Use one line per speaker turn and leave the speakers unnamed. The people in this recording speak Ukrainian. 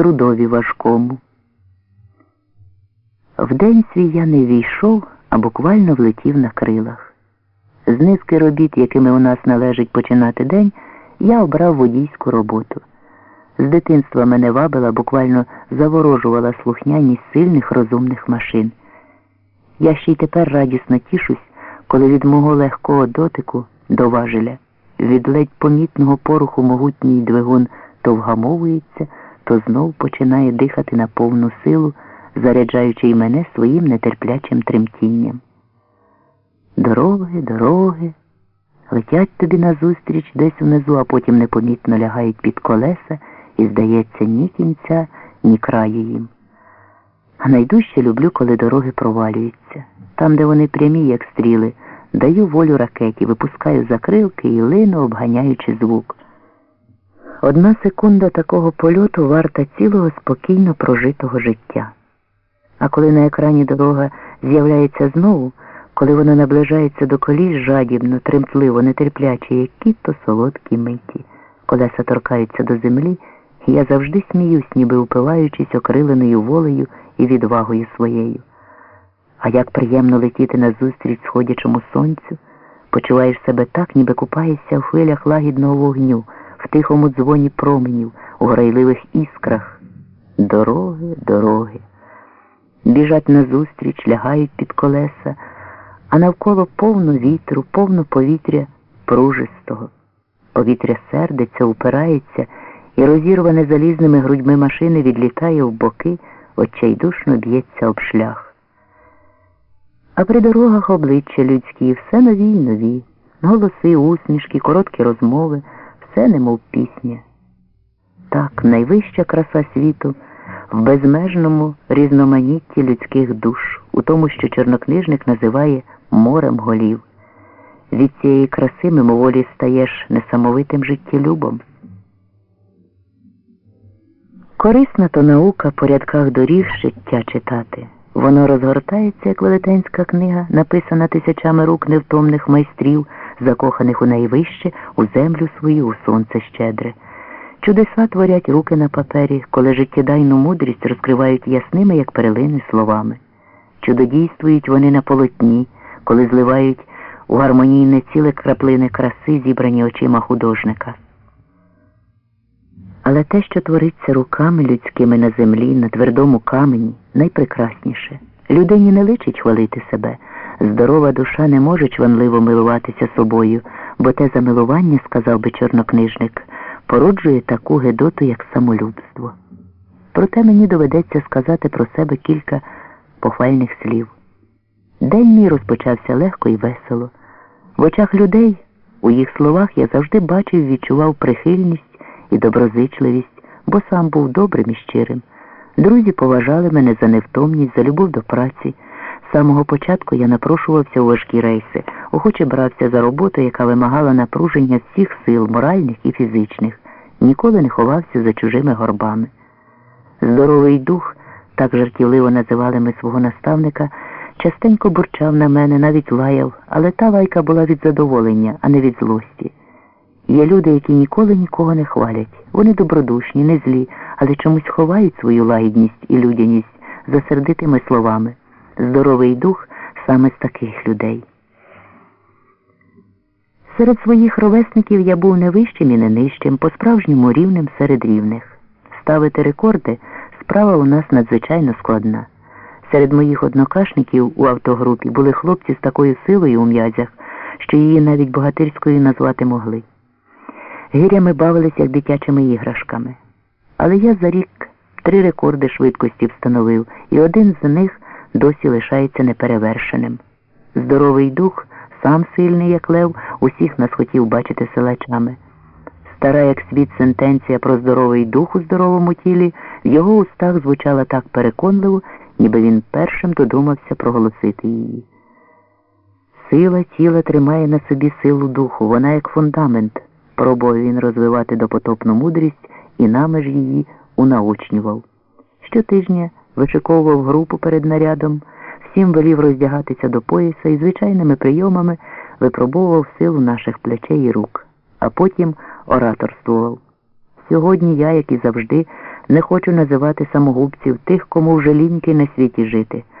трудові важкому. Вдень свій я не війшов, а буквально влетів на крилах. З низки робіт, якими у нас належить починати день, я обрав водійську роботу. З дитинства мене вабила, буквально заворожувала слухняність сильних розумних машин. Я ще й тепер радісно тішусь, коли від мого легкого дотику до важеля, від ледь помітного поруху могутній двигун то вгамовується, то знов починає дихати на повну силу, заряджаючи й мене своїм нетерплячим тремтінням. Дороги, дороги, летять тобі назустріч десь унизу, а потім непомітно лягають під колеса і, здається, ні кінця, ні краю їм. А найдужче люблю, коли дороги провалюються. Там, де вони прямі, як стріли, даю волю ракеті, випускаю закрилки і лину, обганяючи звук. Одна секунда такого польоту варта цілого спокійно прожитого життя. А коли на екрані дорога з'являється знову, коли вона наближається до коліс жадібно, тремтливо, нетерпляче, які то солодкі миті, колеса торкаються до землі, і я завжди сміюсь, ніби упиваючись окриленою волею і відвагою своєю. А як приємно летіти назустріч сходячому сонцю, почуваєш себе так, ніби купаєшся в хвилях лагідного вогню, тихому дзвоні променів, у грайливих іскрах. Дороги, дороги. Біжать назустріч, лягають під колеса, а навколо повно вітру, повно повітря пружистого. Повітря сердиться, упирається і розірване залізними грудьми машини відлітає в боки, отчайдушно б'ється об шлях. А при дорогах обличчя людські все нові й нові, голоси, усмішки, короткі розмови, все немов пісня. Так, найвища краса світу в безмежному різноманітті людських душ, у тому, що чорнокнижник називає морем голів. Від цієї краси мимоволі стаєш несамовитим життєлюбом. Корисна то наука по рядках доріг життя читати. Воно розгортається, як велетенська книга, написана тисячами рук невтомних майстрів, закоханих у найвище, у землю свою, у сонце щедре. Чудеса творять руки на папері, коли життєдайну мудрість розкривають ясними, як перелини, словами. Чудодійствують вони на полотні, коли зливають у гармонійне ціле краплини краси, зібрані очима художника. Але те, що твориться руками людськими на землі, на твердому камені, найпрекрасніше. Людині не личить хвалити себе. Здорова душа не може чванливо милуватися собою, бо те замилування, сказав би чорнокнижник, породжує таку гедоту, як самолюбство. Проте мені доведеться сказати про себе кілька похвальних слів. День мій розпочався легко і весело. В очах людей, у їх словах я завжди бачив і відчував прихильність і доброзичливість, бо сам був добрим і щирим. Друзі поважали мене за невтомність, за любов до праці. З самого початку я напрошувався у важкі рейси, охоче брався за роботу, яка вимагала напруження всіх сил, моральних і фізичних, ніколи не ховався за чужими горбами. Здоровий дух, так жартівливо називали ми свого наставника, частенько бурчав на мене, навіть лаяв, але та лайка була від задоволення, а не від злості. Є люди, які ніколи нікого не хвалять. Вони добродушні, не злі, але чомусь ховають свою лагідність і людяність за сердитими словами. Здоровий дух саме з таких людей. Серед своїх ровесників я був не вищим і не нижчим, по-справжньому рівним серед рівних. Ставити рекорди справа у нас надзвичайно складна. Серед моїх однокашників у автогрупі були хлопці з такою силою у м'язях, що її навіть богатирською назвати могли. Гирями бавились як дитячими іграшками. Але я за рік три рекорди швидкості встановив, і один з них досі лишається неперевершеним. Здоровий дух, сам сильний, як лев, усіх нас хотів бачити силачами. Стара, як світ, сентенція про здоровий дух у здоровому тілі в його устах звучала так переконливо, ніби він першим додумався проголосити її. Сила тіла тримає на собі силу духу, вона як фундамент. Пробував він розвивати допотопну мудрість і нами ж її унаочнював. Щотижня вишиковував групу перед нарядом, всім велів роздягатися до пояса і звичайними прийомами випробовував силу наших плечей і рук, а потім ораторствував. Сьогодні я, як і завжди, Не хочу називати самогубців тих, кому вже ліньки на світі жити.